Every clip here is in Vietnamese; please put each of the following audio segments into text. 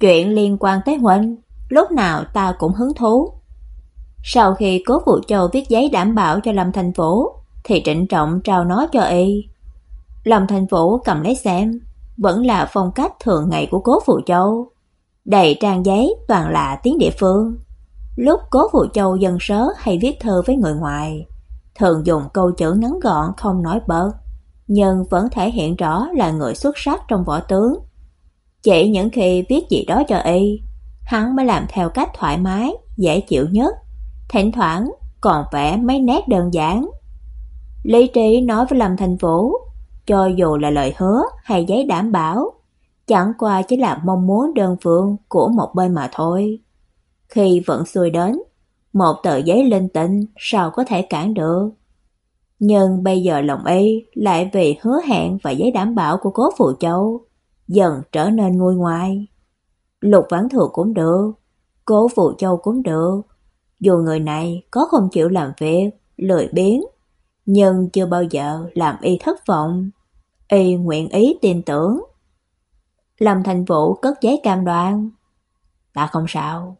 Chuyện liên quan tới huynh, lúc nào ta cũng hứng thú. Sau khi Cố Vũ Châu viết giấy đảm bảo cho Lâm Thành Vũ, thì trịnh trọng trao nó cho y. Lâm Thành Vũ cầm lấy xem, vẫn là phong cách thường ngày của Cố Vũ Châu. Đầy trang giấy toàn là tiếng địa phương. Lúc Cố Vũ Châu dần sớ hay viết thơ với người ngoài, thường dùng câu chữ ngắn gọn không nói bớt, nhưng vẫn thể hiện rõ là người xuất sắc trong võ tướng chỉ những khi viết gì đó cho y, hắn mới làm theo cách thoải mái, dễ chịu nhất, thỉnh thoảng còn vẽ mấy nét đơn giản. Lý trí nói với Lâm Thành Vũ, cho dù là lời hứa hay giấy đảm bảo, chẳng qua chỉ là mong muốn đơn phương của một bên mà thôi. Khi vẫn xuôi đến, một tờ giấy linh tinh sao có thể cản được. Nhưng bây giờ lòng y lại vì hứa hẹn và giấy đảm bảo của Cố phụ Châu dần trở nên nguôi ngoai. Lục Vãn Thừa cũng được, Cố Phụ Châu cũng được. Dù người này có không chịu làm việc, lười biếng, nhưng chưa bao giờ làm y thất vọng. Y nguyện ý tin tưởng. Lâm Thành Vũ cất giấy cam đoan. Ta không sao.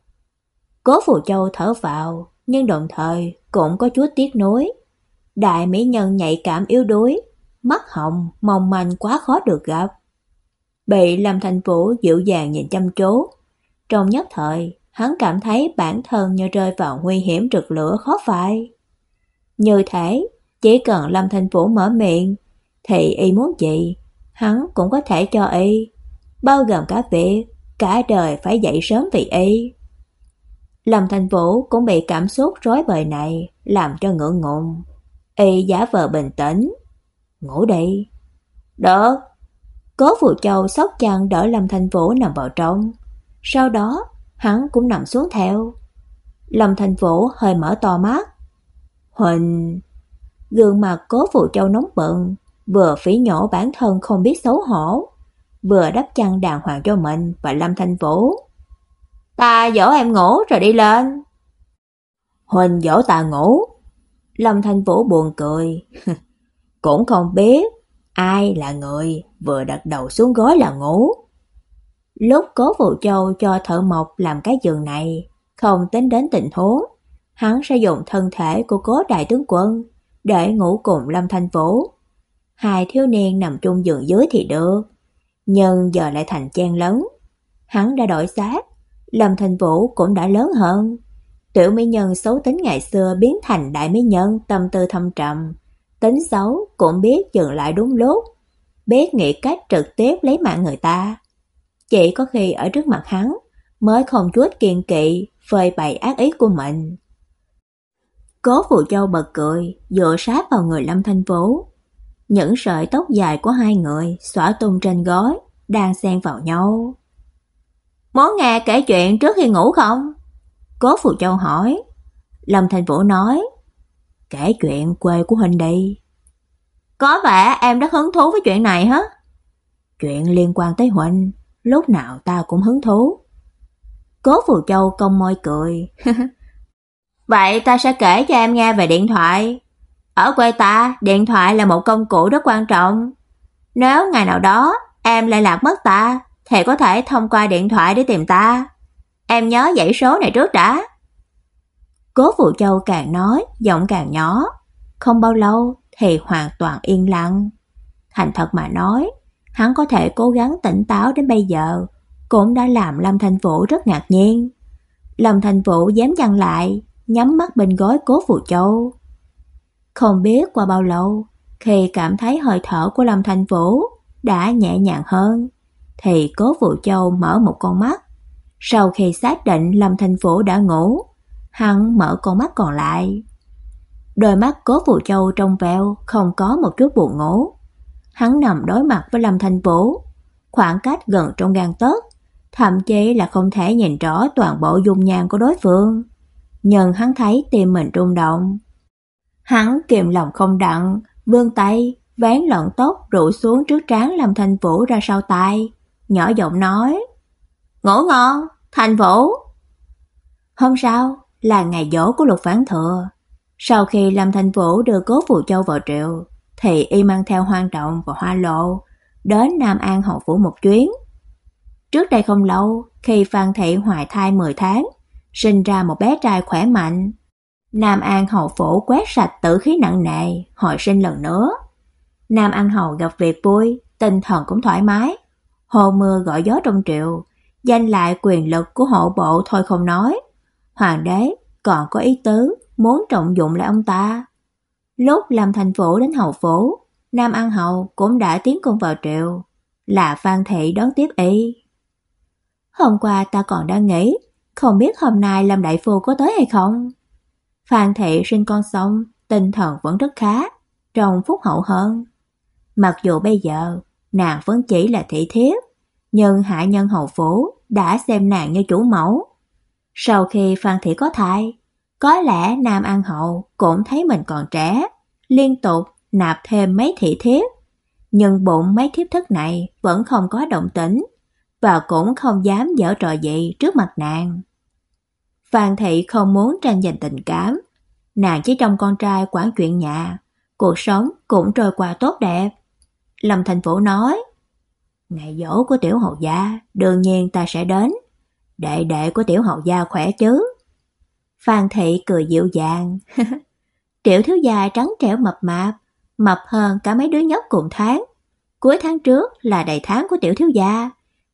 Cố Phụ Châu thở vào, nhưng đồng thời cũng có chút tiếc nuối. Đại mỹ nhân nhạy cảm yếu đuối, mắt hồng mong manh quá khó được gặp. Bị Lâm Thành Vũ dịu dàng nhìn chăm chú. Trong nhất thời, hắn cảm thấy bản thân như rơi vào nguy hiểm rực lửa khó phai. Như thế, chỉ cần Lâm Thành Vũ mở miệng, thì y muốn gì, hắn cũng có thể cho y, bao gồm cả việc cả đời phải dậy sớm vì y. Lâm Thành Vũ cũng bị cảm xúc rối bời này làm cho ngượng ngùng. Y giả vờ bình tĩnh. Ngủ đi. Được, Cố Phù Châu sóc chăn đỡ Lâm Thành Vũ nằm vào trong. Sau đó, hắn cũng nằm xuống theo. Lâm Thành Vũ hơi mở to mắt. Huỳnh... Gương mặt Cố Phù Châu nóng bận, vừa phỉ nhổ bản thân không biết xấu hổ, vừa đắp chăn đàng hoàng cho mình và Lâm Thành Vũ. Ta dỗ em ngủ rồi đi lên. Huỳnh dỗ ta ngủ. Lâm Thành Vũ buồn cười. Cũng không biết Ai là người vừa đặt đầu xuống gối là ngủ. Lúc Cố Vũ Châu cho thợ mộc làm cái giường này, không tính đến tình huống, hắn sẽ dùng thân thể của Cố đại tướng quân để ngủ cùng Lâm Thanh Vũ. Hai thiếu niên nằm chung giường dưới thì được, nhưng giờ lại thành chen lớn. Hắn đã đổi xác, Lâm Thanh Vũ cũng đã lớn hơn. Tiểu mỹ nhân xấu tính ngày xưa biến thành đại mỹ nhân tâm tư thâm trầm, Tính xấu cũng biết dừng lại đúng lúc, biết nghĩ cách trực tiếp lấy mạng người ta. Chỉ có khi ở trước mặt hắn mới không chút kiên kỵ phơi bày ác ý của mình. Cố Phụ Châu bật cười, dựa sát vào người Lâm Thanh Vũ. Những sợi tóc dài của hai người xõa tung trên gối, đang xen vào nhau. Muốn nghe kể chuyện trước khi ngủ không? Cố Phụ Châu hỏi. Lâm Thanh Vũ nói, Kể chuyện quê của Huynh đi. Có vẻ em rất hứng thú với chuyện này hả? Chuyện liên quan tới Huynh, lúc nào ta cũng hứng thú. Cố Phù Châu cong môi cười. Vậy ta sẽ kể cho em nghe về điện thoại. Ở quê ta, điện thoại là một công cụ rất quan trọng. Nếu ngày nào đó em lại lạc mất ta, thì có thể thông qua điện thoại để tìm ta. Em nhớ dãy số này trước đã. Cố Phù Châu càng nói, giọng càng nhỏ. Không bao lâu thì hoàn toàn yên lặng. Thành thật mà nói, hắn có thể cố gắng tỉnh táo đến bây giờ, cũng đã làm Lâm Thành Vũ rất ngạc nhiên. Lâm Thành Vũ dám chăn lại, nhắm mắt bên gối Cố Phù Châu. Không biết qua bao lâu, khi cảm thấy hơi thở của Lâm Thành Vũ đã nhẹ nhàng hơn, thì Cố Phù Châu mở một con mắt. Sau khi xác định Lâm Thành Vũ đã ngủ, Hắn mở con mắt còn lại. Đôi mắt Cố Vũ Châu trong veo, không có một chút buồn ngủ. Hắn nằm đối mặt với Lâm Thanh Vũ, khoảng cách gần trong gang tấc, thậm chí là không thể nhìn rõ toàn bộ dung nhan của đối phương. Nhưng hắn thấy tim mình rung động. Hắn kiềm lòng không đặng, vươn tay, vén lọn tóc rủ xuống trước trán lâm Thành Vũ ra sau tai, nhỏ giọng nói: "Ngủ ngon, Thành Vũ." Hôm sau là ngày dỗ của Lục Phán Thừa. Sau khi Lâm Thành Vũ đưa Cố Phù Châu vào triệu, thì y mang theo Hoang Trọng và Hoa Lộ đến Nam An hậu phủ một chuyến. Trước đây không lâu, khi Phan Thị hoài thai 10 tháng, sinh ra một bé trai khỏe mạnh. Nam An hậu phủ quét sạch tử khí nặng nề, hồi sinh lần nữa. Nam An hầu gặp việc vui, tinh thần cũng thoải mái. Hồ mưa gọi gió trong triệu, danh lại quyền lực của hộ bộ thôi không nói. Hoàng đế còn có ý tứ muốn trọng dụng lại ông ta. Lúc làm thành phố đến hậu phố Nam An hậu cũng đã tiến công vào triệu, là Phan Thị đón tiếp y. Hôm qua ta còn đang nghĩ, không biết hôm nay Lâm Đại Phu có tới hay không. Phan Thị sinh con xong, tinh thần vẫn rất khá, trông phúc hậu hơn. Mặc dù bây giờ nàng vẫn chỉ là thị thiếp, nhưng hạ nhân hậu phủ đã xem nàng như chủ mẫu. Sau khi Phan Thị có thai, có lẽ Nam An Hậu cũng thấy mình còn trẻ, liên tục nạp thêm mấy thị thiếp. Nhưng bụng mấy thiếp thất này vẫn không có động tĩnh và cũng không dám giở trò gì trước mặt nàng. Phan Thị không muốn tranh giành tình cảm, nàng chỉ trong con trai quản chuyện nhà, cuộc sống cũng trôi qua tốt đẹp. Lâm Thành Vũ nói, ngày dỗ của tiểu hậu gia, đương nhiên ta sẽ đến. Đệ đệ của tiểu hậu gia khỏe chứ? Phan Thị cười dịu dàng. tiểu thiếu gia trắng trẻo mập mạp, mập hơn cả mấy đứa nhóc cùng tháng. Cuối tháng trước là đầy tháng của tiểu thiếu gia,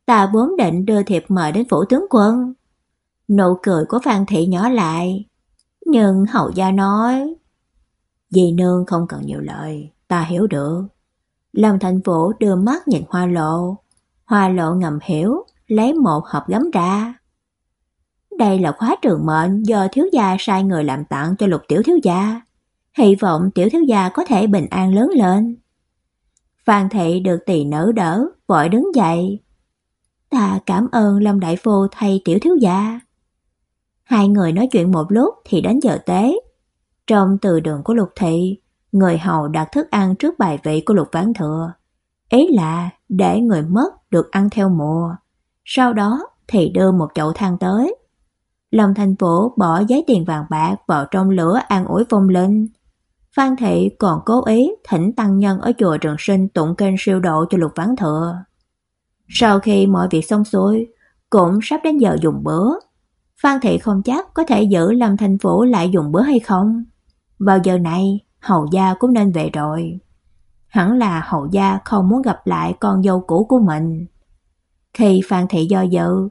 ta vốn định đưa thiệp mời đến phủ tướng quân. Nụ cười của Phan Thị nhỏ lại, nhưng hậu gia nói, dì nương không cần nhiều lời, ta hiểu được. Lâm Thành Vũ đưa mắt nhìn Hoa Lộ, Hoa Lộ ngầm hiểu, lấy một hộp gấm ra. Đây là khóa trường mệnh do thiếu gia sai người làm tặng cho lục tiểu thiếu gia. Hy vọng tiểu thiếu gia có thể bình an lớn lên. Phan thị được tỳ nữ đỡ, vội đứng dậy. Ta cảm ơn Lâm Đại Phu thay tiểu thiếu gia. Hai người nói chuyện một lúc thì đến giờ tế. Trong từ đường của lục thị, người hầu đặt thức ăn trước bài vị của lục ván thừa. Ý là để người mất được ăn theo mùa. Sau đó thì đưa một chậu than tới. Long Thành Vũ bỏ giấy tiền vàng bạc vào trong lửa an ủi phong linh. Phan Thị còn cố ý thỉnh tăng nhân ở chùa Trường Sinh tụng kinh siêu độ cho Lục Vãn Thừa. Sau khi mọi việc xong xuôi, cũng sắp đến giờ dùng bữa. Phan Thị không chắc có thể giữ Lâm Thành Vũ lại dùng bữa hay không. Vào giờ này, hầu gia cũng nên về rồi. Hẳn là hầu gia không muốn gặp lại con dâu cũ của mình. Khi Phan Thị do dự,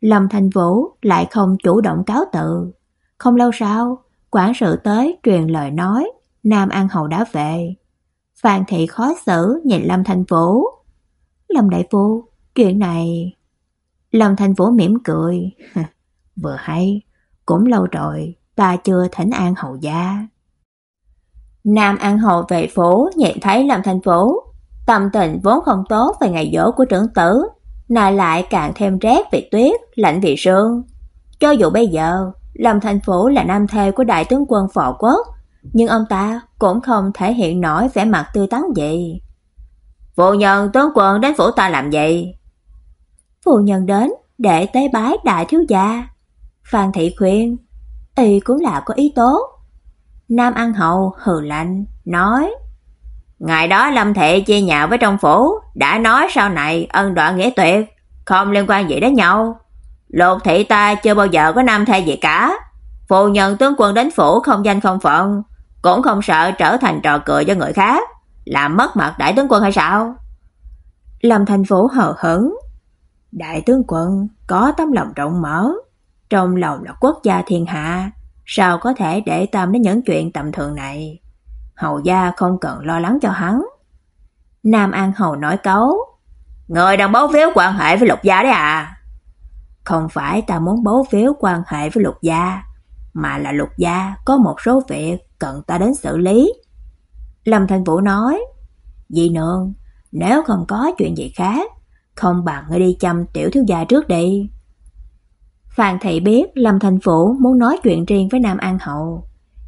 Lâm Thành Vũ lại không chủ động cáo tự. Không lâu sau, quản sự tới truyền lời nói, Nam An Hầu đã về. Phan Thị khó xử nhìn Lâm Thành Vũ. Lâm Đại Phu, chuyện này... Lâm Thành Vũ mỉm cười. Vừa hay, cũng lâu rồi, ta chưa thỉnh an hầu gia. Nam An Hầu về phố nhìn thấy Lâm Thành Vũ, tâm tình vốn không tốt về ngày dỗ của trưởng tử, nay lại càng thêm rét vì tuyết, lạnh vì sương. Cho dù bây giờ, Lâm Thành Phủ là nam thê của đại tướng quân Phò Quốc, nhưng ông ta cũng không thể hiện nổi vẻ mặt tươi tắn gì. Phụ nhân tướng quân đến phủ ta làm gì? Phụ nhân đến để tế bái đại thiếu gia. Phan Thị khuyên, y cũng là có ý tốt. Nam An Hậu hừ lạnh, nói Ngày đó Lâm thệ chia nhà với trong phủ, đã nói sau này ân đoạn nghĩa tuyệt, không liên quan gì đến nhau. Lục thị ta chưa bao giờ có nam thê gì cả. Phu nhân tướng quân đến phủ không danh không phận, cũng không sợ trở thành trò cười cho người khác, làm mất mặt đại tướng quân hay sao? Lâm Thành Phủ hờ hững. Đại tướng quân có tấm lòng rộng mở, trong lòng là quốc gia thiên hạ, sao có thể để tâm đến những chuyện tầm thường này? Hầu gia không cần lo lắng cho hắn. Nam An Hầu nói cấu, ngươi đang báo phiếu quan hệ với lục gia đấy à? Không phải ta muốn báo phiếu quan hệ với lục gia, mà là lục gia có một số việc cần ta đến xử lý. Lâm Thành Vũ nói, Dì nương, nếu không có chuyện gì khác, không bằng ngươi đi chăm tiểu thiếu gia trước đi. Phan Thị biết Lâm Thành Phủ muốn nói chuyện riêng với Nam An Hậu,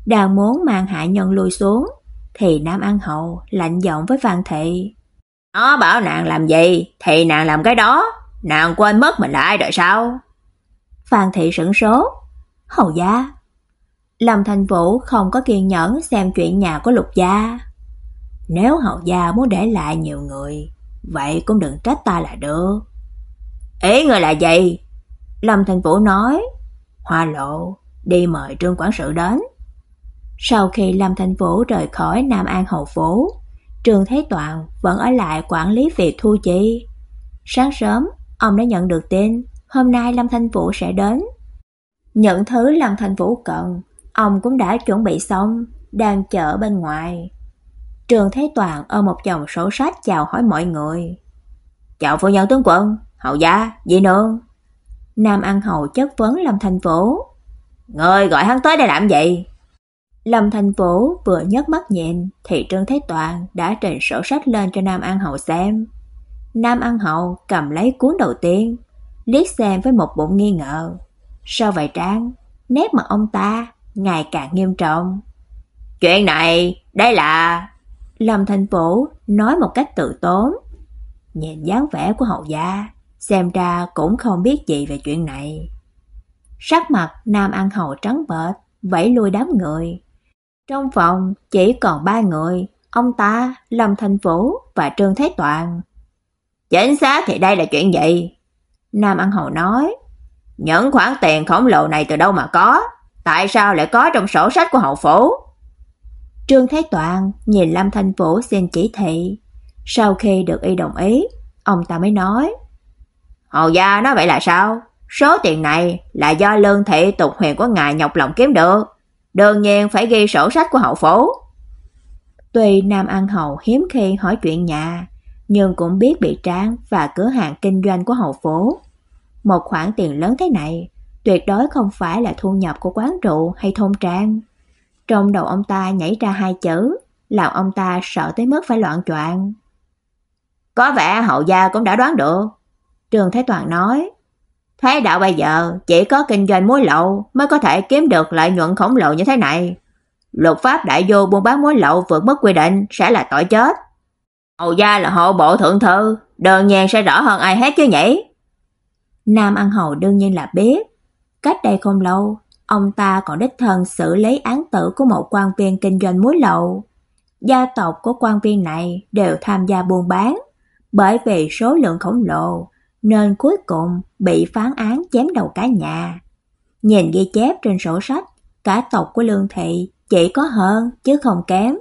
đang muốn mang hạ nhân lui xuống, thì Nam An Hậu lạnh giọng với Phan Thị. Nó bảo nàng làm gì thì nàng làm cái đó, nàng quên mất mình là ai rồi sao? Phan Thị sững sốt. Hầu gia. Lâm Thành Vũ không có kiên nhẫn xem chuyện nhà của Lục gia. Nếu hầu gia muốn để lại nhiều người, vậy cũng đừng trách ta là được. Ý người là gì? Lâm Thành Vũ nói, Hoa Lộ đi mời Trương quản sự đến. Sau khi Lâm Thành Vũ rời khỏi Nam An hậu Phố, Trương Thế Toàn vẫn ở lại quản lý việc thu chi. Sáng sớm, ông đã nhận được tin hôm nay Lâm Thanh Vũ sẽ đến. Nhận thứ Lâm Thanh Vũ cần, ông cũng đã chuẩn bị xong, đang chờ bên ngoài. Trường Thế Toàn ôm một chồng sổ sách chào hỏi mọi người. "Chào phu nhân tướng quân, hậu gia, dì nương." Nam An Hầu chất vấn Lâm Thanh Vũ. "Ngươi gọi hắn tới đây làm gì?" Lâm thành phố vừa nhấc mắt nhìn thì Trương Thế Toàn đã trình sổ sách lên cho Nam An hậu xem. Nam An hậu cầm lấy cuốn đầu tiên, liếc xem với một bụng nghi ngờ. Sao vậy Trang? Nét mặt ông ta ngày càng nghiêm trọng. Chuyện này, đây là... Lâm thành phố nói một cách tự tốn. Nhìn dáng vẻ của hậu gia, xem ra cũng không biết gì về chuyện này. Sắc mặt Nam An hậu trắng bệch, vẫy lui đám người. Trong phòng chỉ còn ba người, ông ta, Lâm Thanh Vũ và Trương Thế Toàn. Chính xác thì đây là chuyện gì? Nam An Hầu nói, những khoản tiền khổng lồ này từ đâu mà có? Tại sao lại có trong sổ sách của hậu phủ? Trương Thế Toàn nhìn Lâm Thanh Vũ xin chỉ thị. Sau khi được y đồng ý, ông ta mới nói. Hầu gia nói vậy là sao? Số tiền này là do lương thị tục huyền của ngài nhọc lòng kiếm được. Đương nhiên phải ghi sổ sách của hậu phố. Tuy Nam An Hầu hiếm khi hỏi chuyện nhà, nhưng cũng biết bị tráng và cửa hàng kinh doanh của hậu phố. Một khoản tiền lớn thế này, tuyệt đối không phải là thu nhập của quán rượu hay thôn trang. Trong đầu ông ta nhảy ra hai chữ, làm ông ta sợ tới mức phải loạn choạng. Có vẻ hậu gia cũng đã đoán được. Trường Thái Toàn nói, Thế đạo bây giờ chỉ có kinh doanh muối lậu mới có thể kiếm được lợi nhuận khổng lồ như thế này. Luật pháp đại vô buôn bán muối lậu vượt mức quy định sẽ là tội chết. Hầu gia là hộ bộ thượng thư, đơn nhiên sẽ rõ hơn ai hết chứ nhỉ? Nam An Hầu đương nhiên là biết. Cách đây không lâu, ông ta còn đích thân xử lý án tử của một quan viên kinh doanh muối lậu. Gia tộc của quan viên này đều tham gia buôn bán, bởi vì số lượng khổng lồ nên cuối cùng bị phán án chém đầu cả nhà. Nhìn ghi chép trên sổ sách, cả tộc của Lương Thị chỉ có hơn chứ không kém.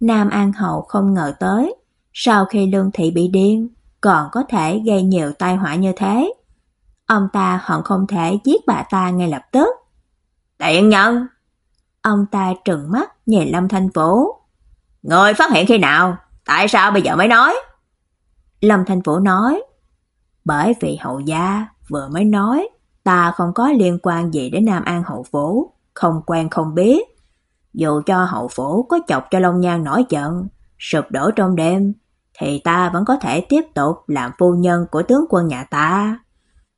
Nam An Hậu không ngờ tới, sau khi Lương Thị bị điên, còn có thể gây nhiều tai họa như thế. Ông ta hận không thể giết bà ta ngay lập tức. Tiện nhân! Ông ta trừng mắt nhìn Lâm Thanh Vũ. Người phát hiện khi nào? Tại sao bây giờ mới nói? Lâm Thanh Vũ nói. Bởi vì hậu gia vừa mới nói ta không có liên quan gì đến Nam An hậu phủ, không quen không biết. Dù cho hậu phủ có chọc cho Long Nhan nổi giận, sụp đổ trong đêm, thì ta vẫn có thể tiếp tục làm phu nhân của tướng quân nhà ta.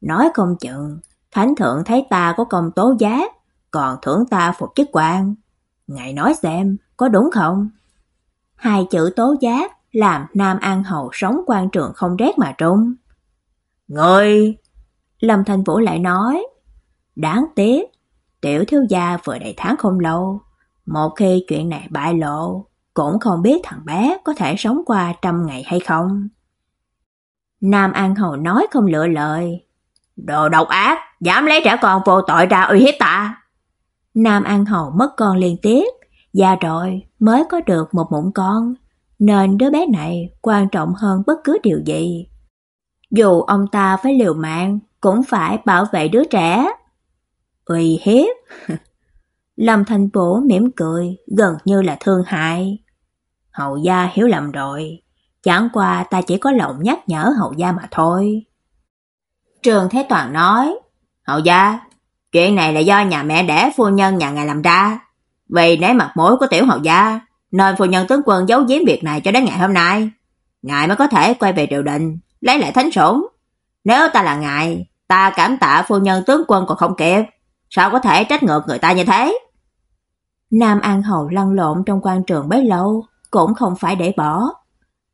Nói không chừng, thánh thượng thấy ta có công tố giá, còn thưởng ta phục chức quan. Ngài nói xem, có đúng không? Hai chữ tố giá làm Nam An Hầu sống quan trường không rét mà trung. Ngươi! Lâm Thành Vũ lại nói, đáng tiếc, tiểu thiếu gia vừa đầy tháng không lâu, một khi chuyện này bại lộ, cũng không biết thằng bé có thể sống qua trăm ngày hay không. Nam An Hầu nói không lựa lời. Đồ độc ác, dám lấy trẻ con vô tội ra uy hiếp ta. Nam An Hầu mất con liên tiếp, già rồi mới có được một mụn con, nên đứa bé này quan trọng hơn bất cứ điều gì. Dù ông ta phải liều mạng, cũng phải bảo vệ đứa trẻ. Uy hiếp? Lâm Thành Bổ mỉm cười, gần như là thương hại. Hậu gia hiểu lầm rồi, chẳng qua ta chỉ có lòng nhắc nhở hậu gia mà thôi. Trường Thế Toàn nói, hậu gia, chuyện này là do nhà mẹ đẻ phu nhân nhà ngài làm ra. Vì nể mặt mũi của tiểu hậu gia, nên phu nhân tướng quân giấu giếm việc này cho đến ngày hôm nay. Ngài mới có thể quay về triều đình, lấy lại thánh sủng. Nếu ta là ngài, ta cảm tạ phu nhân tướng quân còn không kịp, sao có thể trách ngược người ta như thế? Nam An Hầu lăn lộn trong quan trường bấy lâu, cũng không phải để bỏ.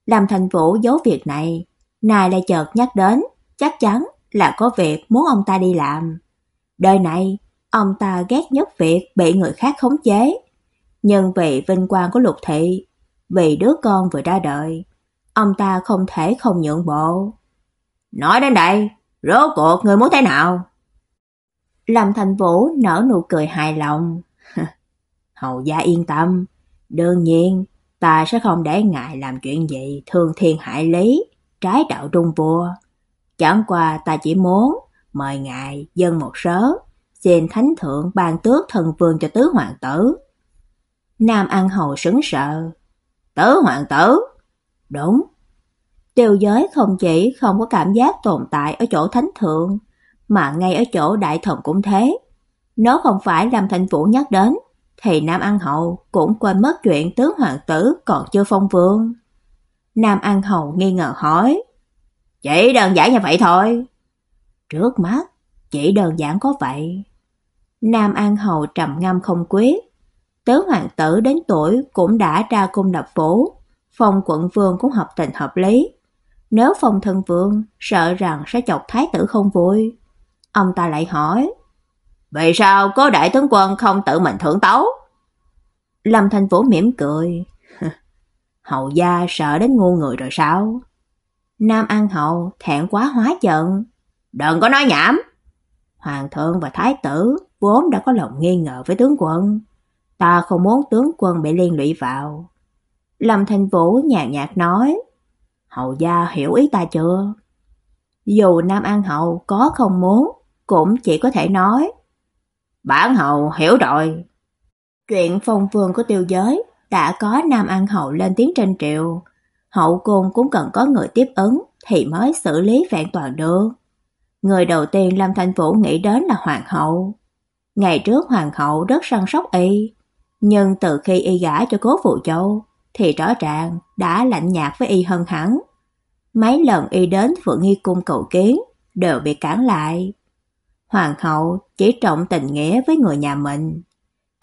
Làm thành vũ giấu việc này, nài lại chợt nhắc đến, chắc chắn là có việc muốn ông ta đi làm. Đời này, ông ta ghét nhất việc bị người khác khống chế. Nhưng vì vinh quang của Lục thị, vì đứa con vừa ra đời, ông ta không thể không nhượng bộ. Nói đến đây, rốt cuộc người muốn thế nào? Lâm Thành Vũ nở nụ cười hài lòng. Hầu gia yên tâm, đương nhiên ta sẽ không để ngài làm chuyện gì thương thiên hại lý, trái đạo trung vua. Chẳng qua ta chỉ muốn mời ngài dân một sớ, xin thánh thượng ban tước thần vương cho tứ hoàng tử. Nam An Hầu sững sợ. Tứ hoàng tử? Đúng. Tiêu giới không chỉ không có cảm giác tồn tại ở chỗ thánh thượng, mà ngay ở chỗ đại thần cũng thế. Nó không phải làm thành vũ nhắc đến, thì Nam An Hậu cũng quên mất chuyện tứ hoàng tử còn chưa phong vương. Nam An Hậu nghi ngờ hỏi, "Chỉ đơn giản như vậy thôi?" Trước mắt, chỉ đơn giản có vậy. Nam An Hậu trầm ngâm không quyết. Tứ hoàng tử đến tuổi cũng đã ra cung lập phủ, phong quận vương cũng hợp tình hợp lý. Nếu phong thân vương sợ rằng sẽ chọc thái tử không vui. Ông ta lại hỏi, vậy sao cố đại tướng quân không tự mình thưởng tấu? Lâm Thành Vũ mỉm cười. Hậu gia sợ đến ngu người rồi sao? Nam An Hậu thẹn quá hóa giận. Đừng có nói nhảm. Hoàng thượng và thái tử vốn đã có lòng nghi ngờ với tướng quân. Ta không muốn tướng quân bị liên lụy vào. Lâm Thành Vũ nhàn nhạt nói. Hậu gia hiểu ý ta chưa? Dù Nam An Hậu có không muốn, cũng chỉ có thể nói. Bản hậu hiểu rồi. Chuyện phong vương của tiêu giới đã có Nam An Hậu lên tiếng trên triều. Hậu cung cũng cần có người tiếp ứng thì mới xử lý vẹn toàn được. Người đầu tiên Lâm Thanh Vũ nghĩ đến là Hoàng hậu. Ngày trước Hoàng hậu rất săn sóc y, nhưng từ khi y gả cho cố phụ châu thì rõ ràng đã lạnh nhạt với y hơn hẳn. Mấy lần y đến Phượng Nghi cung cầu kiến đều bị cản lại. Hoàng hậu chỉ trọng tình nghĩa với người nhà mình.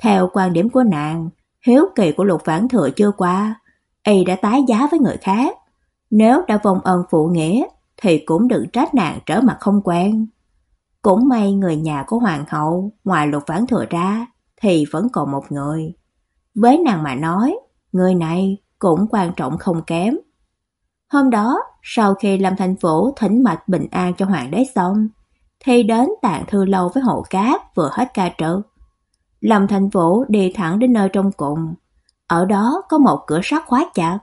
Theo quan điểm của nàng, hiếu kỳ của Lục Vãn Thừa chưa qua, y đã tái giá với người khác. Nếu đã vong ơn phụ nghĩa thì cũng đừng trách nàng trở mặt không quen. Cũng may người nhà của hoàng hậu ngoài Lục Vãn Thừa ra thì vẫn còn một người. Với nàng mà nói, người này cũng quan trọng không kém. Hôm đó, sau khi Lâm Thành Vũ thỉnh mạch bình an cho hoàng đế xong, thì đến tạng thư lâu với hộ cát vừa hết ca trợ. Lâm Thành Vũ đi thẳng đến nơi trong cùng. Ở đó có một cửa sắt khóa chặt.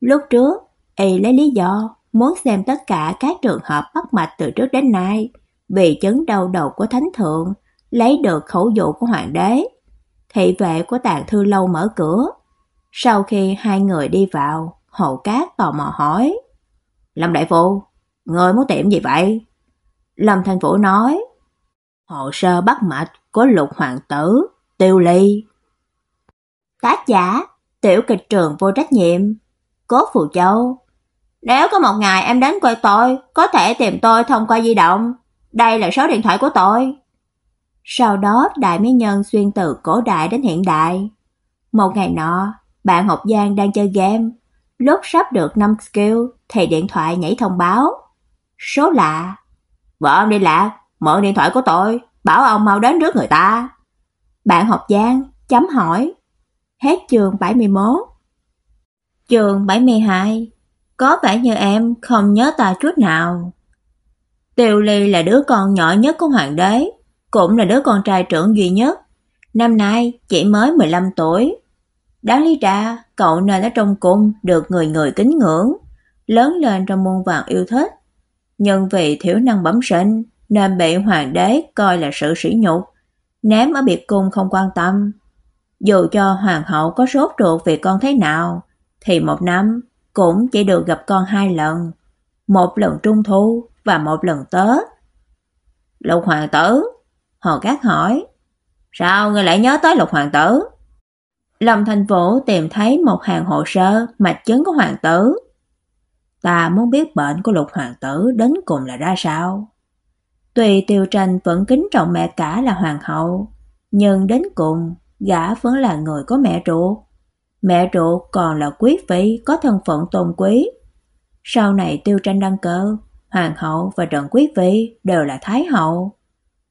Lúc trước, y lấy lý do muốn xem tất cả các trường hợp bắt mạch từ trước đến nay vì chứng đau đầu của thánh thượng, lấy được khẩu dụ của hoàng đế. Thị vệ của tạng thư lâu mở cửa. Sau khi hai người đi vào, Hậu Cát tò mò hỏi: "Lâm đại phu, người muốn tiệm gì vậy?" Lâm Thành Vũ nói: "Hồ sơ bắt mạch của Lục hoàng tử, Tiêu Ly." Tác giả: Tiểu kịch trường vô trách nhiệm, Cố Phù Châu. Nếu có một ngày em đến quay tôi, có thể tìm tôi thông qua di động. Đây là số điện thoại của tôi. Sau đó đại mỹ nhân xuyên từ cổ đại đến hiện đại. Một ngày nọ, bạn học Giang đang chơi game, lúc sắp được 5 skill thì điện thoại nhảy thông báo. Số lạ. Vợ ông đi lạc, mượn điện thoại của tôi, bảo ông mau đến trước người ta. Bạn học Giang chấm hỏi. Hết chương 71. Chương 72. Có vẻ như em không nhớ ta chút nào. Tiêu Ly là đứa con nhỏ nhất của hoàng đế, cũng là đứa con trai trưởng duy nhất. Năm nay chỉ mới 15 tuổi. Đáng lý ra, cậu nên ở trong cung được người người kính ngưỡng, lớn lên trong muôn vàng yêu thích. Nhưng vì thiếu năng bẩm sinh nên bị hoàng đế coi là sự sỉ nhục, ném ở biệt cung không quan tâm. Dù cho hoàng hậu có sốt ruột vì con thế nào, thì một năm cũng chỉ được gặp con hai lần, một lần trung thu và một lần Tết. Lục hoàng tử, Hồ Cát hỏi, sao ngươi lại nhớ tới lục hoàng tử? Lâm Thành Vũ tìm thấy một hàng hồ sơ mạch chứng của hoàng tử. Ta muốn biết bệnh của lục hoàng tử đến cùng là ra sao. Tùy Tiêu Tranh vẫn kính trọng mẹ cả là hoàng hậu, nhưng đến cùng gã vẫn là người có mẹ ruột. Mẹ ruột còn là quý phi có thân phận tôn quý. Sau này Tiêu Tranh đăng cơ, hoàng hậu và Trần quý phi đều là thái hậu.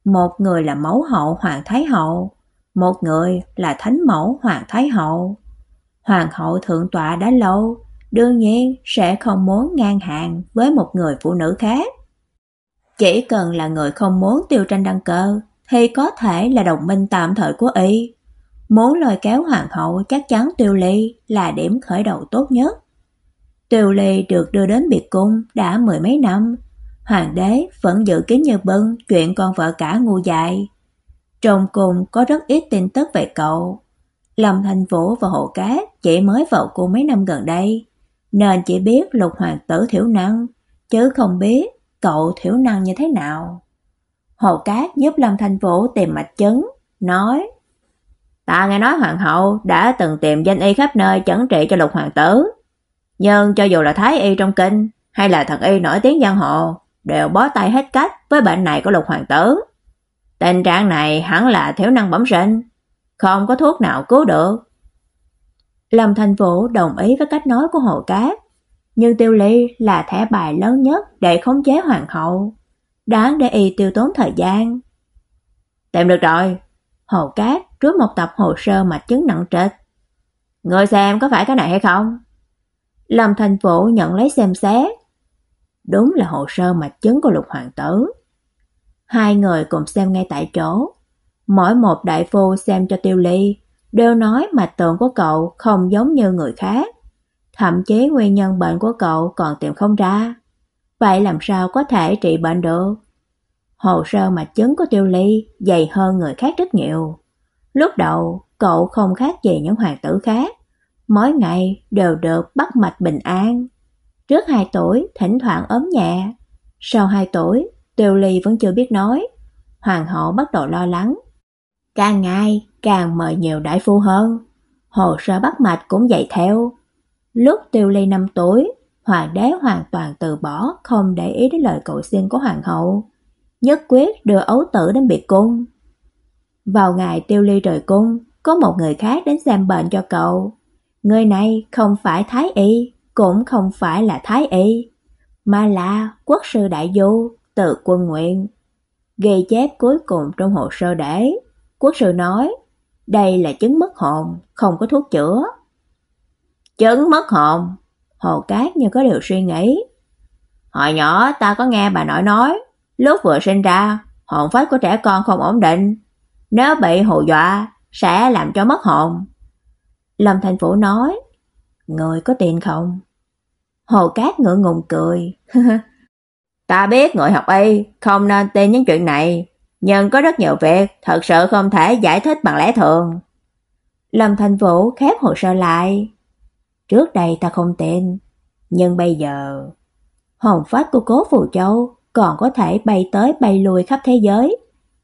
Một người là mẫu hậu hoàng thái hậu, một người là thánh mẫu hoàng thái hậu. Hoàng hậu thượng tọa đã lâu, đương nhiên sẽ không muốn ngang hàng với một người phụ nữ khác. Chỉ cần là người không muốn tiêu tranh đăng cơ thì có thể là đồng minh tạm thời của y. Muốn lôi kéo hoàng hậu chắc chắn Tiêu Ly là điểm khởi đầu tốt nhất. Tiêu Ly được đưa đến biệt cung đã mười mấy năm, hoàng đế vẫn giữ kín như bưng chuyện con vợ cả ngu dại. Trong cùng có rất ít tin tức về cậu. Lâm Thành Vũ và hồ Cát chỉ mới vào cung mấy năm gần đây, nên chỉ biết lục hoàng tử thiểu năng, chứ không biết cậu thiểu năng như thế nào. Hồ Cát giúp Lâm Thành Vũ tìm mạch chứng, nói Ta nghe nói hoàng hậu đã từng tìm danh y khắp nơi chẩn trị cho lục hoàng tử. Nhưng cho dù là thái y trong kinh hay là thần y nổi tiếng giang hồ, đều bó tay hết cách với bệnh này của lục hoàng tử. Tình trạng này hẳn là thiếu năng bẩm sinh, không có thuốc nào cứu được. Lâm Thành Vũ đồng ý với cách nói của Hồ Cát, nhưng Tiêu Ly là thẻ bài lớn nhất để khống chế hoàng hậu, đáng để y tiêu tốn thời gian. Tìm được rồi, Hồ Cát rút một tập hồ sơ mạch chứng nặng trịch. Ngươi xem có phải cái này hay không? Lâm Thành Vũ nhận lấy xem xét. Đúng là hồ sơ mạch chứng của lục hoàng tử. Hai người cùng xem ngay tại chỗ. Mỗi một đại phu xem cho Tiêu Ly đều nói mạch tượng của cậu không giống như người khác. Thậm chí nguyên nhân bệnh của cậu còn tìm không ra. Vậy làm sao có thể trị bệnh được? Hồ sơ mạch chứng của Tiêu Ly dày hơn người khác rất nhiều. Lúc đầu, cậu không khác gì những hoàng tử khác. Mỗi ngày đều được bắt mạch bình an. Trước 2 tuổi, thỉnh thoảng ốm nhẹ. Sau 2 tuổi, Tiêu Ly vẫn chưa biết nói. Hoàng hậu bắt đầu lo lắng. Càng ngày, càng mời nhiều đại phu hơn. Hồ sơ bắt mạch cũng dậy theo. Lúc Tiêu Ly 5 tuổi, hoàng đế hoàn toàn từ bỏ không để ý đến lời cầu xin của hoàng hậu. Nhất quyết đưa ấu tử đến biệt cung. Vào ngày Tiêu Ly rời cung, có một người khác đến xem bệnh cho cậu. Người này không phải Thái Y, cũng không phải là Thái Y, mà là quốc sư đại du từ quân nguyện. Ghi chép cuối cùng trong hồ sơ để, quốc sư nói, đây là chứng mất hồn, không có thuốc chữa. Chứng mất hồn, hồ cát như có điều suy nghĩ. Hồi nhỏ ta có nghe bà nội nói, lúc vừa sinh ra, hồn phách của trẻ con không ổn định, nếu bị hù dọa sẽ làm cho mất hồn. Lâm Thành Phủ nói, người có tiền không? Hồ Cát ngượng ngùng cười. Ta biết người học y không nên tin những chuyện này, nhưng có rất nhiều việc thật sự không thể giải thích bằng lẽ thường. Lâm Thành Vũ khép hồ sơ lại. Trước đây ta không tin, nhưng bây giờ hồn phách của Cố Phù Châu còn có thể bay tới bay lui khắp thế giới.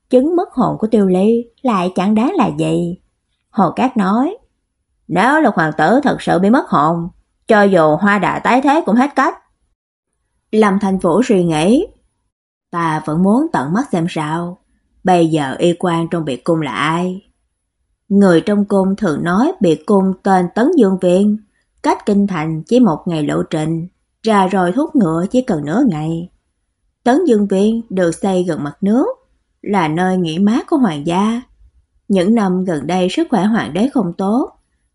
Chứng mất hồn của Tiêu Ly lại chẳng đáng là gì. Hồ Cát nói, nếu là hoàng tử thật sự bị mất hồn, cho dù hoa đà tái thế cũng hết cách. Lâm Thành Vũ suy nghĩ, ta vẫn muốn tận mắt xem sao, bây giờ y quan trong biệt cung là ai? Người trong cung thường nói biệt cung tên Tấn Dương Viện, cách kinh thành chỉ một ngày lộ trình, ra rồi thuốc ngựa chỉ cần nửa ngày. Tấn Dương Viện được xây gần mặt nước, là nơi nghỉ mát của hoàng gia. Những năm gần đây sức khỏe hoàng đế không tốt,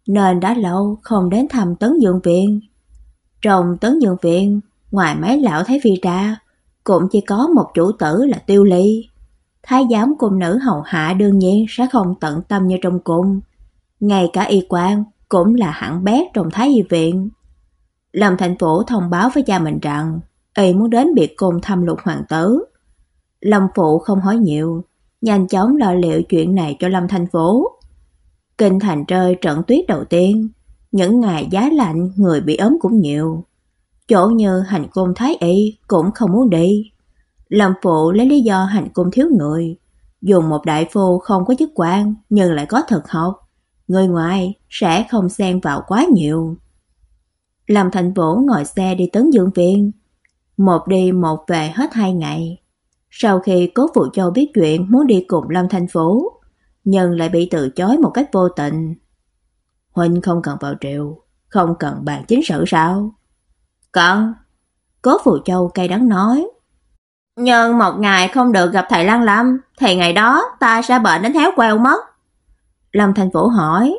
nên đã lâu không đến thăm Tấn Dương Viện. Trong Tấn Dương Viện, ngoài mấy lão thái phi ra, cũng chỉ có một chủ tử là Tiêu Ly. Thái giám cung nữ hầu hạ đương nhiên sẽ không tận tâm như trong cung. Ngay cả y quan cũng là hạng bét trong thái y viện. Lâm Thành Phủ thông báo với cha mình rằng y muốn đến biệt cung thăm lục hoàng tử. Lâm Phụ không hỏi nhiều, nhanh chóng lo liệu chuyện này cho Lâm Thành Phố. Kinh thành rơi trận tuyết đầu tiên, những ngày giá lạnh người bị ốm cũng nhiều. Chỗ như hành cung Thái Y cũng không muốn đi. Lâm Phụ lấy lý do hành cung thiếu người, dùng một đại phu không có chức quan nhưng lại có thực học, người ngoài sẽ không xen vào quá nhiều. Lâm Thành Vũ ngồi xe đi tấn Dương Viên, một đi một về hết hai ngày. Sau khi Cố Phụ Châu biết chuyện muốn đi cùng Lâm Thành Vũ, nhưng lại bị từ chối một cách vô tình. Huynh không cần vào triều, không cần bàn chính sự sao? Cần. Cố phù Châu cay đắng nói. Nhưng một ngày không được gặp thầy Lăng Lâm, thì ngày đó ta sẽ bệnh đến héo queo mất. Lâm Thành Vũ hỏi,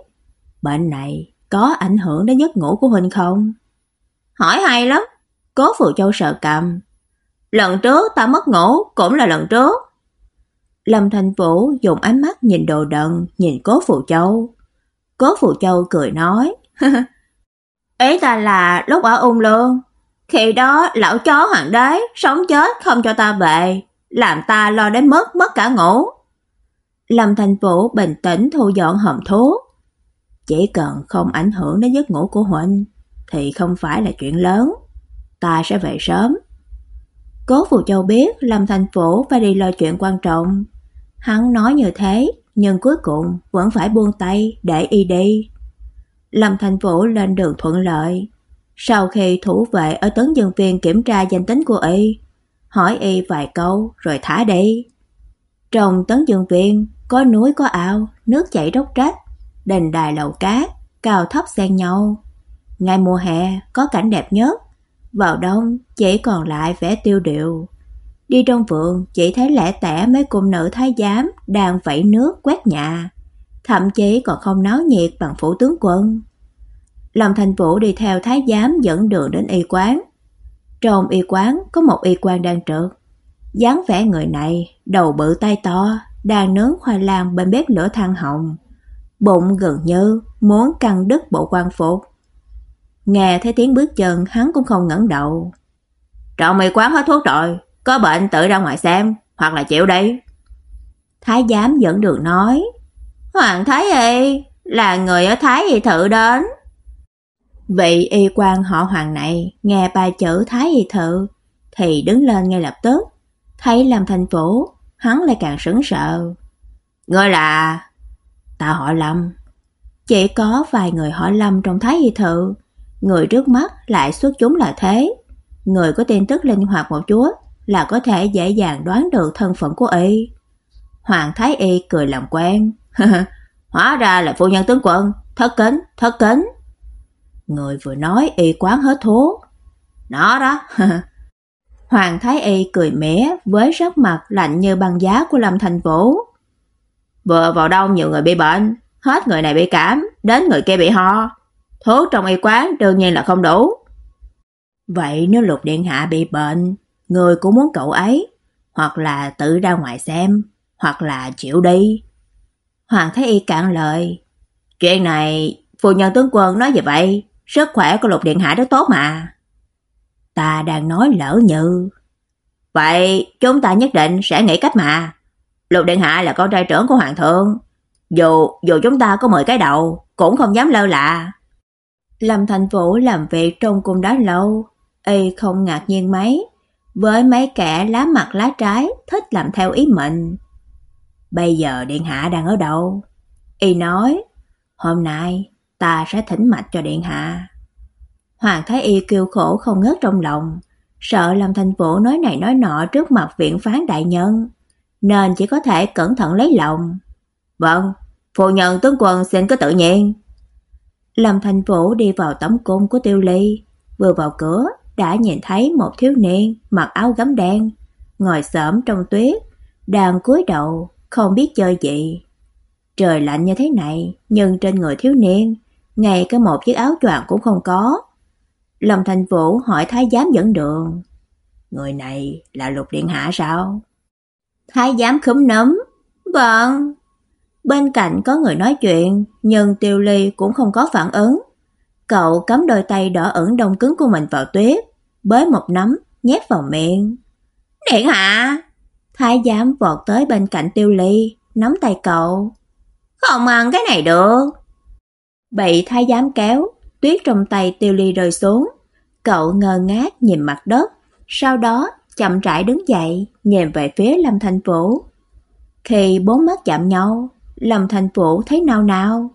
bệnh này có ảnh hưởng đến giấc ngủ của huynh không? Hỏi hay lắm. Cố phù Châu sợ cầm. Lần trước ta mất ngủ cũng là lần trước. Lâm Thành Vũ dùng ánh mắt nhìn đồ đần, nhìn Cố phù Châu. Cố phù Châu cười nói, Ý ta là lúc ở ung lương, khi đó lão chó hoàng đế sống chết không cho ta về, làm ta lo đến mất mất cả ngủ. Lâm Thành Vũ bình tĩnh thu dọn hòm thuốc. Chỉ cần không ảnh hưởng đến giấc ngủ của huynh thì không phải là chuyện lớn. Ta sẽ về sớm. Cố Phù Châu biết Lâm Thành Vũ phải đi lo chuyện quan trọng. Hắn nói như thế, nhưng cuối cùng vẫn phải buông tay để y đi. Lâm Thành Vũ lên đường thuận lợi. Sau khi thủ vệ ở tấn dân viên kiểm tra danh tính của y, hỏi y vài câu rồi thả đi. Trong tấn dân viên có núi có ao, nước chảy róc rách, đền đài lầu cát, cao thấp xen nhau. Ngày mùa hè có cảnh đẹp nhất, vào đông chỉ còn lại vẻ tiêu điều. Đi trong vườn chỉ thấy lẻ tẻ mấy cung nữ thái giám đang vẫy nước quét nhà, thậm chí còn không náo nhiệt bằng phủ tướng quân. Lâm Thành Vũ đi theo thái giám dẫn đường đến y quán. Trong y quán có một y quan đang trực. dáng vẻ người này, đầu bự tay to, đang nướng khoai lang bên bếp lửa than hồng. Bụng gần như muốn căng đứt bộ quan phục. Nghe thấy tiếng bước chân hắn cũng không ngẩng đầu. Trong y quán hết thuốc rồi, có bệnh tự ra ngoài xem, hoặc là chịu đi. Thái giám dẫn đường nói, Hoàng Thái Y là người ở Thái Y thự đến. Vị y quan họ Hoàng này nghe ba chữ Thái Y thự thì đứng lên ngay lập tức, thấy Lâm Thành Vũ, hắn lại càng sững sờ. Ngươi là Ta họ Lâm. Chỉ có vài người họ Lâm trong Thái Y thự, người trước mắt lại xuất chúng là thế. Người có tin tức linh hoạt một chút là có thể dễ dàng đoán được thân phận của y. Hoàng Thái Y cười làm quen. Hóa ra là phu nhân tướng quân, thất kính, thất kính. Người vừa nói y quán hết thuốc. Nó đó. Hoàng Thái Y cười mé với sắc mặt lạnh như băng giá của Lâm Thành Vũ. Vừa vào đông nhiều người bị bệnh, hết người này bị cảm, đến người kia bị ho. Thuốc trong y quán đương nhiên là không đủ. Vậy nếu Lục Điện Hạ bị bệnh, người cũng muốn cậu ấy, hoặc là tự ra ngoài xem, hoặc là chịu đi. Hoàng Thái Y cạn lời. Chuyện này, phu nhân tướng quân nói gì vậy? Sức khỏe của Lục Điện Hạ rất tốt mà. Ta đang nói lỡ như. Vậy chúng ta nhất định sẽ nghĩ cách mà. Lục Điện Hạ là con trai trưởng của Hoàng thượng. Dù dù chúng ta có 10 cái đầu, cũng không dám lơ là. Lâm Thành Vũ làm việc trong cung đó lâu, y không ngạc nhiên mấy, với mấy kẻ lá mặt lá trái thích làm theo ý mình. Bây giờ Điện Hạ đang ở đâu? Y nói, hôm nay ta sẽ thỉnh mạch cho Điện Hạ. Hoàng Thái Y kêu khổ không ngớt trong lòng, sợ Lâm Thành Vũ nói này nói nọ trước mặt viện phán đại nhân nên chỉ có thể cẩn thận lấy lòng. Vâng, phu nhân tướng quân xin cứ tự nhiên. Lâm Thành Vũ đi vào tẩm cung của Tiêu Ly, vừa vào cửa đã nhìn thấy một thiếu niên mặc áo gấm đen, ngồi xổm trong tuyết, đang cúi đầu, không biết chơi gì. Trời lạnh như thế này, nhưng trên người thiếu niên, ngay cả một chiếc áo choàng cũng không có. Lâm Thành Vũ hỏi thái giám dẫn đường. Người này là Lục Điện Hạ sao? Thái giám khúm núm Vâng. Bên cạnh có người nói chuyện, nhưng Tiêu Ly cũng không có phản ứng. Cậu cắm đôi tay đỏ ửng đông cứng của mình vào tuyết, bới một nắm, nhét vào miệng. Điện hạ! Thái giám vọt tới bên cạnh Tiêu Ly, nắm tay cậu. Không ăn cái này được. Bị thái giám kéo, tuyết trong tay Tiêu Ly rơi xuống. Cậu ngơ ngác nhìn mặt đất, sau đó chậm rãi đứng dậy, nhìn về phía Lâm Thành Vũ. Khi bốn mắt chạm nhau, Lâm Thành Vũ thấy nao nao.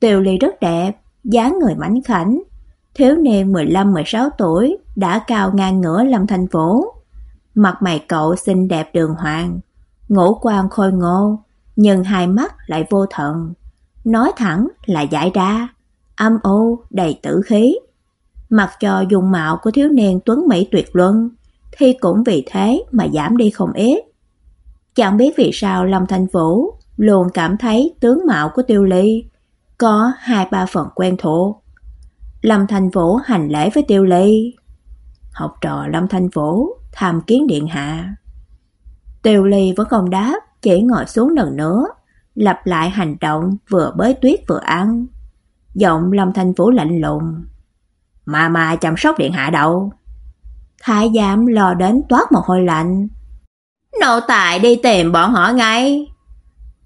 Tiêu Ly rất đẹp, dáng người mảnh khảnh, Thiếu niên 15-16 tuổi đã cao ngang ngửa Lâm Thành Vũ. Mặt mày cậu xinh đẹp đường hoàng, ngũ quan khôi ngô, nhưng hai mắt lại vô thần, nói thẳng là giải ra, âm ô đầy tử khí. Mặc cho dung mạo của thiếu niên tuấn mỹ tuyệt luân, thì cũng vì thế mà giảm đi không ít. Chẳng biết vì sao Lâm Thanh Vũ luôn cảm thấy tướng mạo của Tiêu Ly có hai ba phần quen thuộc. Lâm Thanh Vũ hành lễ với Tiêu Ly. Học trò Lâm Thanh Vũ tham kiến điện hạ. Tiêu Ly vẫn không đáp, chỉ ngồi xuống lần nữa, lặp lại hành động vừa bới tuyết vừa ăn. Giọng Lâm thành Vũ lạnh lùng. Mà mà chăm sóc điện hạ đâu? Thái giám lo đến toát một hôi lạnh. Nô tài đi tìm bọn họ ngay.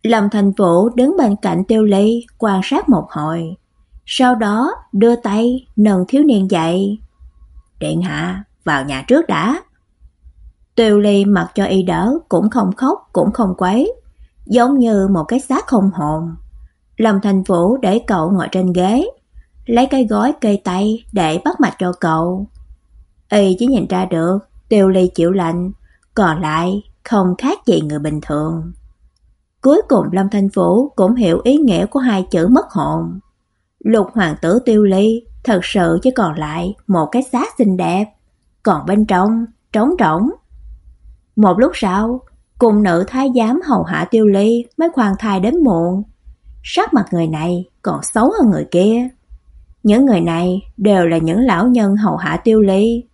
Lâm Thành Vũ đứng bên cạnh Tiêu Ly quan sát một hồi, sau đó đưa tay nâng thiếu niên dậy. "Điện hạ, vào nhà trước đã." Tiêu Ly mặc cho y đỡ cũng không khóc cũng không quấy, giống như một cái xác không hồn. Lâm Thành Vũ để cậu ngồi trên ghế, lấy cây gói cây tay để bắt mạch cho cậu. Y chỉ nhìn ra được Tiêu Ly chịu lạnh, còn lại không khác gì người bình thường. Cuối cùng Lâm Thanh Vũ cũng hiểu ý nghĩa của hai chữ mất hồn. Lục hoàng tử Tiêu Ly thật sự chỉ còn lại một cái xác xinh đẹp, còn bên trong trống rỗng. Một lúc sau, cùng nữ thái giám hầu hạ Tiêu Ly mới khoan thai đến muộn. Sắc mặt người này còn xấu hơn người kia. Những người này đều là những lão nhân hầu hạ Tiêu Ly.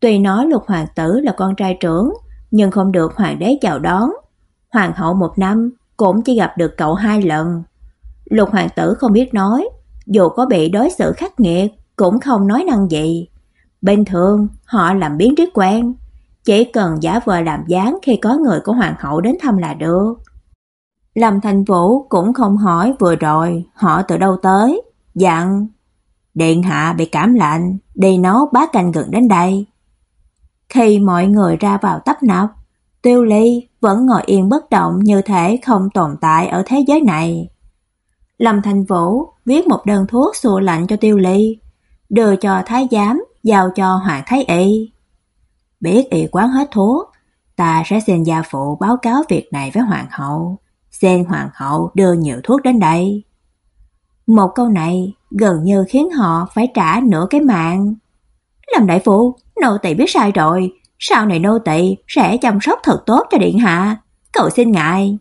Tuy nói Lục hoàng tử là con trai trưởng, nhưng không được hoàng đế chào đón. Hoàng hậu một năm cũng chỉ gặp được cậu hai lần. Lục hoàng tử không biết nói, dù có bị đối xử khắc nghiệt cũng không nói năng gì. Bình thường họ làm biến rất quen, chỉ cần giả vờ làm dáng khi có người của hoàng hậu đến thăm là được. Lâm Thành Vũ cũng không hỏi vừa rồi họ từ đâu tới, dặn Điện hạ bị cảm lạnh, đi nấu bá canh gừng đến đây. Khi mọi người ra vào tấp nập, Tiêu Ly vẫn ngồi yên bất động như thể không tồn tại ở thế giới này. Lâm Thành Vũ viết một đơn thuốc xua lạnh cho Tiêu Ly, đưa cho thái giám, giao cho Hoàng Thái Y. Biết y quán hết thuốc, ta sẽ xin gia phụ báo cáo việc này với hoàng hậu, xin hoàng hậu đưa nhiều thuốc đến đây. Một câu này gần như khiến họ phải trả nửa cái mạng. làm đại phu, nô tỳ biết sai rồi, sau này nô tỳ sẽ chăm sóc thật tốt cho điện hạ, cầu xin ngài.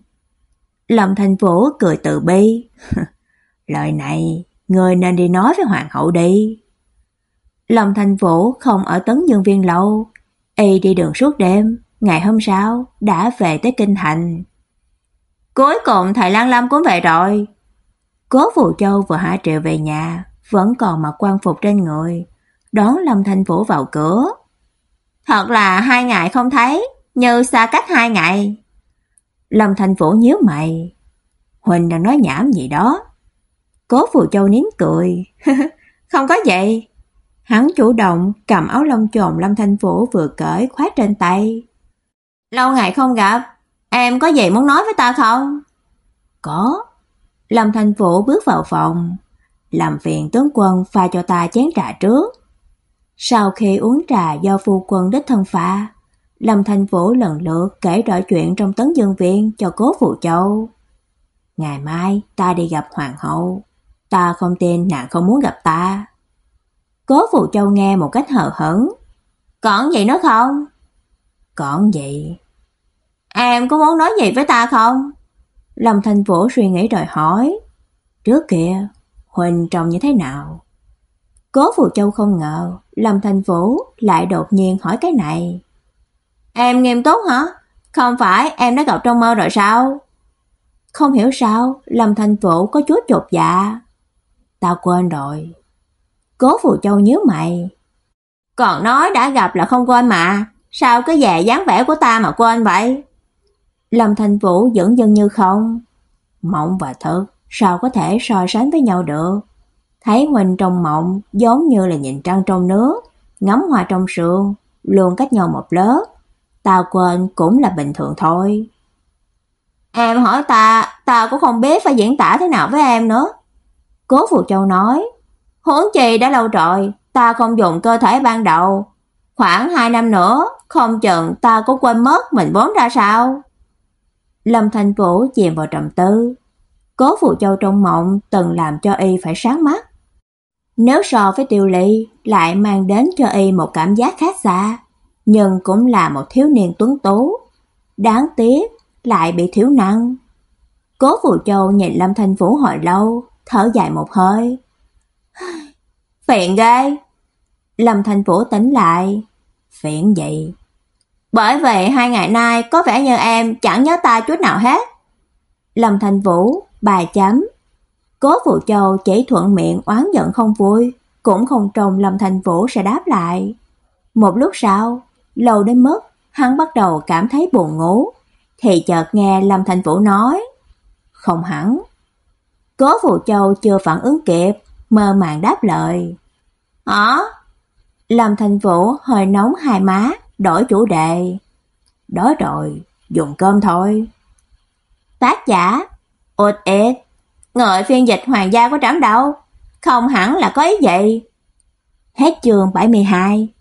Lâm Thành Vũ cười tự bi. Lời này, người nên đi nói với hoàng hậu đi. Lâm Thành Vũ không ở Tấn Dương Viên lâu, y đi đường suốt đêm, ngày hôm sau đã về tới kinh thành. Cuối cùng thầy Lan Lâm cũng về rồi. Cố Phù Châu vừa hạ triệu về nhà, vẫn còn mặc quan phục trên người, đón Lâm Thanh Vũ vào cửa. Thật là hai ngày không thấy, như xa cách hai ngày. Lâm Thanh Vũ nhíu mày. Huỳnh đang nói nhảm gì đó. Cố Phù Châu nín cười. không có vậy. Hắn chủ động cầm áo lông trồn Lâm Thanh Vũ vừa cởi khoác trên tay. Lâu ngày không gặp, em có gì muốn nói với ta không? Có. Lâm Thanh Vũ bước vào phòng, làm phiền tướng quân pha cho ta chén trà trước. Sau khi uống trà do phu quân đích thân pha, Lâm Thanh Vũ lần lượt kể rõ chuyện trong tấn dương viện cho cố phụ châu. Ngày mai ta đi gặp hoàng hậu, ta không tin nàng không muốn gặp ta. Cố phụ châu nghe một cách hờ hững. Còn vậy nữa không? Còn vậy. Em có muốn nói gì với ta không? Lâm Thanh Vũ suy nghĩ rồi hỏi. Trước kia, Huỳnh trông như thế nào? Cố Phù Châu không ngờ Lâm Thanh Vũ lại đột nhiên hỏi cái này. Em nghiêm túc hả? Không phải em đã gặp trong mơ rồi sao? Không hiểu sao, Lâm Thanh Vũ có chút chột dạ. Tao quên rồi. Cố Phù Châu nhớ mày. Còn nói đã gặp là không quên mà, sao cứ về dáng vẻ của ta mà quên vậy? Lâm Thanh Vũ vẫn dần như không. Mộng và thật, sao có thể so sánh với nhau được? Thấy Huỳnh trong mộng giống như là nhìn trăng trong nước, ngắm hoa trong sương, luôn cách nhau một lớp. Tao quên cũng là bình thường thôi. Em hỏi ta, ta cũng không biết phải diễn tả thế nào với em nữa. Cố Phù Châu nói, huống chi đã lâu rồi, ta không dùng cơ thể ban đầu, khoảng 2 năm nữa, không chừng ta có quên mất mình vốn ra sao." Lâm Thành Vũ chìm vào trầm tư. Cố Phù Châu trong mộng từng làm cho y phải sáng mắt. Nếu so với Tiêu Ly, lại mang đến cho y một cảm giác khác xa, nhưng cũng là một thiếu niên tuấn tú. Đáng tiếc, lại bị thiếu năng. Cố Phù Châu nhìn Lâm Thanh Vũ hồi lâu, thở dài một hơi. Phiền ghê. Lâm thành Vũ tỉnh lại. Phiền gì? Bởi vậy hai ngày nay có vẻ như em chẳng nhớ ta chút nào hết. Lâm thành Vũ, bài chấm. Cố Phụ Châu chỉ thuận miệng oán giận không vui, cũng không trông Lâm thành Vũ sẽ đáp lại. Một lúc sau, lâu đến mức hắn bắt đầu cảm thấy buồn ngủ, thì chợt nghe Lâm thành Vũ nói: "Không hẳn." Cố Phụ Châu chưa phản ứng kịp, mơ màng đáp lời. "Hả?" Lâm thành Vũ hơi nóng hai má, đổi chủ đề. "Đói rồi, dùng cơm thôi." Tác giả: Ột ệt, ngợi phiên dịch hoàng gia có trẫm đâu, không hẳn là có ý vậy. Hết chương 72